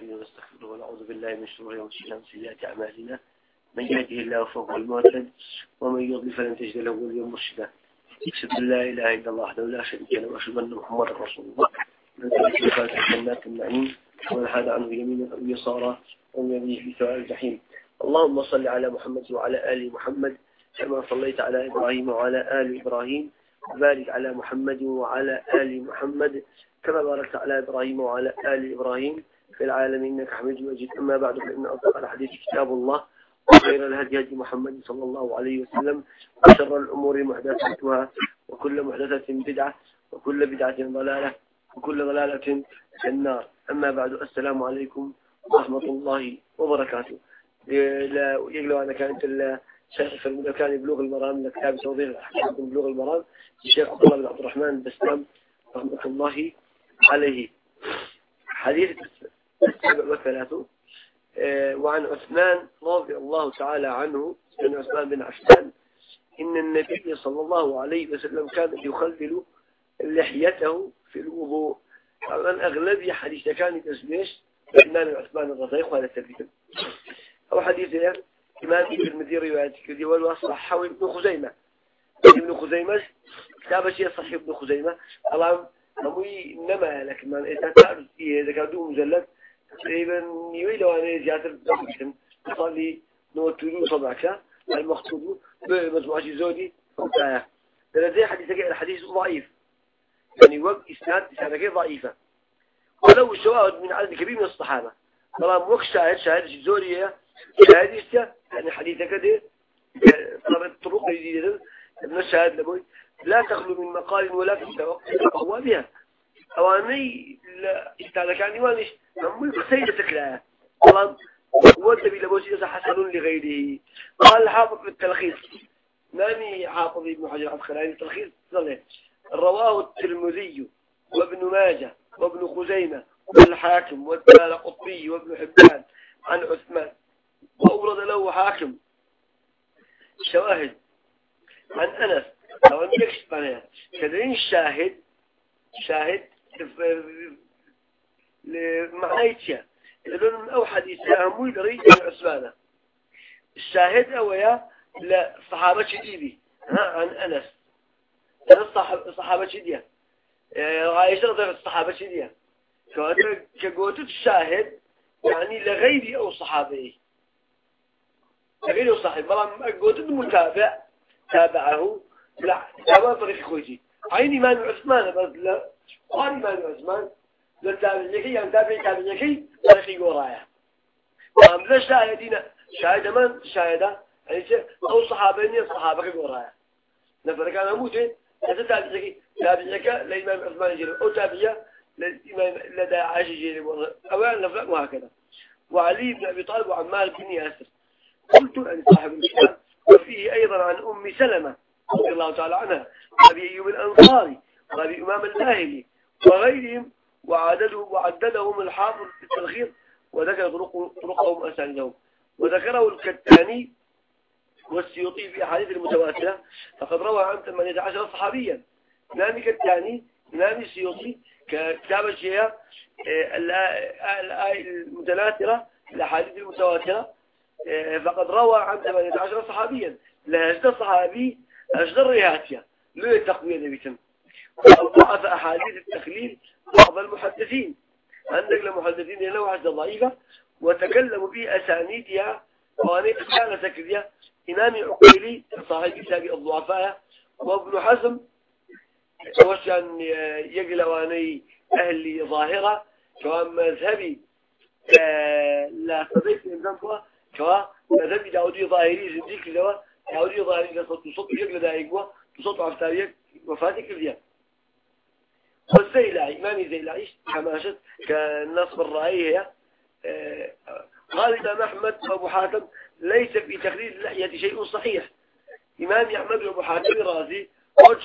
ونستعينه ونستغفره ونعوذ بالله من شرور أنفسنا سيئات أعمالنا. من يهده الله فهو المعتد ومن يضلل فلن تجد له وليا مرشدا. أشهد أن لا إله إلا الله وحده لا شريك له وأشهد أن محمدا رسول الله. من سلك جنات النعيم ومن حاد عنه يمينا أو يسارا يهديه في سواء الجحيم. اللهم صل على محمد وعلى آل محمد كما صليت على إبراهيم وعلى آل إبراهيم. وبارك على محمد وعلى آل محمد كما باركت على إبراهيم وعلى آل إبراهيم. في العالمين إنك حميد مجيد. أما بعد فإن أصدق الحديث كتاب الله وخير الهدي هدي محمد صلى الله عليه وسلم وشر الأمور محدثاتها وكل محدثة بدعة وكل بدعة ضلالة وكل ضلالة في النار. أما بعد السلام عليكم ورحمة الله وبركاته. لا يقلوا أنا كانت الشيخ في كان بلوغ المرام لكتاب توضيح الأحكام بلوغ المرام الشيخ عبد الله بن عبد الرحمن بسلام رحمة الله عليه. حديث وثلاثون آه، وعن عثمان رضي الله تعالى عنه عن عثمان بن عفان إن النبي صلى الله عليه وسلم كان يخلل لحيته في الوضوء. طبعا أغلب حديث كان تسميش إمام عثمان الرضيق وهذا التربية أو حديث إمام الترمذي رواية كذي والوصحة ابن خزيمة. ابن خزيمة كتاب شيء صحيح ابن خزيمة. طبعا هموي إنما لكن ما إذا تعرف فيه إذا كان مجلد تقريبا يوي لو أنا زيادة بسم صار لي نوتلو صبعك المخطوط بمجموعة زودي فقطايا زي حديث الحديث ضعيف يعني وقت إسناد إسنادك ضعيفة ولو الشواهد من عدد كبير من الصحابة طبعا وقت شاهد شاهد زورية شاهد يعني حديثك ده طبعا الطرق جديدة من الشاهد لبوي لا تخلو من مقال ولا في تقوى بها أواني لا استعلى كان يوانش نمو سيدة تكلا. طبعا والنبي لبوسيدة حسن لغيره. قال حافظ في التلخيص؟ حافظ ابن حجر العسقلاني التلخيص رواه الترمذي وابن ماجه وابن خزيمة والحاكم والدار قطبي وابن حبان عن عثمان. وأورد له حاكم شواهد عن أنس. لو أن يكشف عنها كذلك شاهد شاهد لمعنيتها. لأن أو أمو يدري عثمانة الشاهد أويا لصحابة شديدي عن أنس. الصحابة شدية عائشة رضي الصحابة شدية كقوتت الشاهد يعني لغيري أو صحابي لغيري أو صحابي بلان قوتت المتابع تابعه. لا تابع طريق خويتي عيني ما عثمان بس لا قاري ما عثمان. لا تابعيكي يعني تابعي تابعيكي طريقي ورايا وام لا شاهدين شاهد من؟ شاهده يعني أو صحابين صحابك ورايا نفر كان موتين هذا تابعيكي تابعيك لإمام عثمان جيري أو تابعية للإمام لدى عاشي جيري أولا نفرق وهكذا. وعلي بن أبي طالب وعمال بن ياسر. قلت عن صاحب الإسلام وفيه أيضا عن أم سلمة. رضي الله تعالى عنها وأبي أيوب الأنصاري وأبي إمام اللاهلي وغيرهم وعدده وعددهم الحافظ في التلخيص وذكر طرقهم أسانيدهم وذكره الكتاني والسيوطي في أحاديث المتواترة فقد روى عن 18 صحابيا. نامي كتاني نامي السيوطي كتاب الشيء الآية المتناثرة الأحاديث المتواترة فقد روى عن 18 صحابيا. لهجد صحابي أجد الرهاتية له تقوية نبيتم وضعف أحاديث التخليل بعض المحدثين. عندك المحدثين له عجد ضعيفة وتكلموا في أسانيدها وأنا كان تكذية. إمام عقيلي صاحب كتاب الضعفاء وابن حزم وشأن يقل واني أهلي ظاهرة كوان مذهبي آه، لا صديق الإنسان كوا مذهبي داودي ظاهري زنديك لوا داودي ظاهري قصة تصط يقل دايقوا تصط عفتاريك وفاتك اليوم والزيلاعي إمامي زيلاعي كما شد كالنصب الرأي هي آه، قال إمام أحمد وأبو حاتم ليس في تخليل اللحية شيء صحيح. إمام أحمد وأبو حاتم الرازي قد